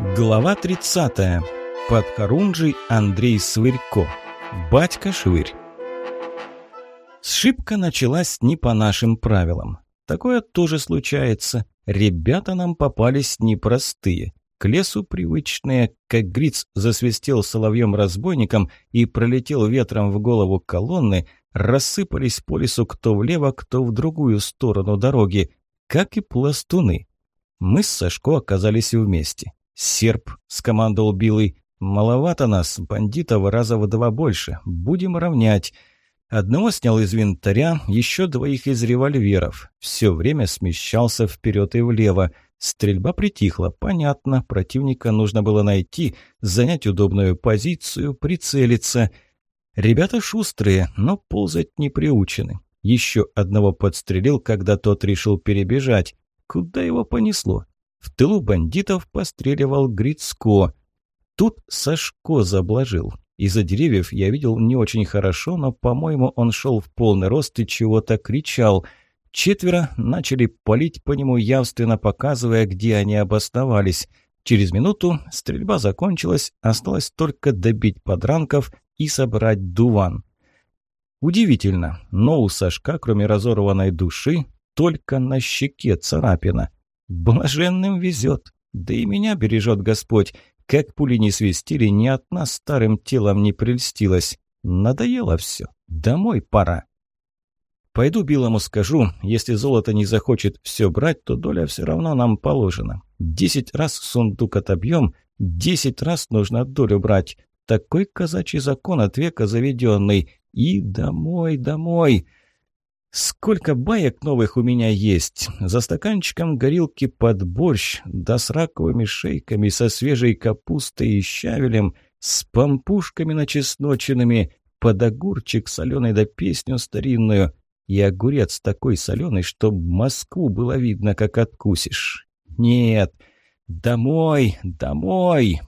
Глава 30. Подхорунжий Андрей Свырько. Батька Швырь. Сшибка началась не по нашим правилам. Такое тоже случается. Ребята нам попались непростые. К лесу привычные, как гриц засвистел соловьем-разбойником и пролетел ветром в голову колонны, рассыпались по лесу кто влево, кто в другую сторону дороги, как и пластуны. Мы с Сашко оказались вместе. «Серп», — скомандовал Билый. «Маловато нас, бандитов раза в два больше. Будем равнять». Одного снял из винтаря, еще двоих из револьверов. Все время смещался вперед и влево. Стрельба притихла, понятно, противника нужно было найти, занять удобную позицию, прицелиться. Ребята шустрые, но ползать не приучены. Еще одного подстрелил, когда тот решил перебежать. Куда его понесло? В тылу бандитов постреливал Грицко. Тут Сашко заблажил. Из-за деревьев я видел не очень хорошо, но, по-моему, он шел в полный рост и чего-то кричал. Четверо начали палить по нему, явственно показывая, где они обосновались. Через минуту стрельба закончилась, осталось только добить подранков и собрать дуван. Удивительно, но у Сашка, кроме разорванной души, только на щеке царапина. Блаженным везет. Да и меня бережет Господь. Как пули не свистели, ни одна старым телом не прельстилась. Надоело все. Домой пора. Пойду Билому скажу, если золото не захочет все брать, то доля все равно нам положена. Десять раз сундук отобьем, десять раз нужно долю брать. Такой казачий закон от века заведенный. И домой, домой. Сколько баек новых у меня есть. За стаканчиком горилки под борщ, да с раковыми шейками, со свежей капустой и щавелем, с помпушками начесноченными, под огурчик соленый да песню старинную. И огурец такой соленый, что Москву было видно, как откусишь. Нет, домой, домой,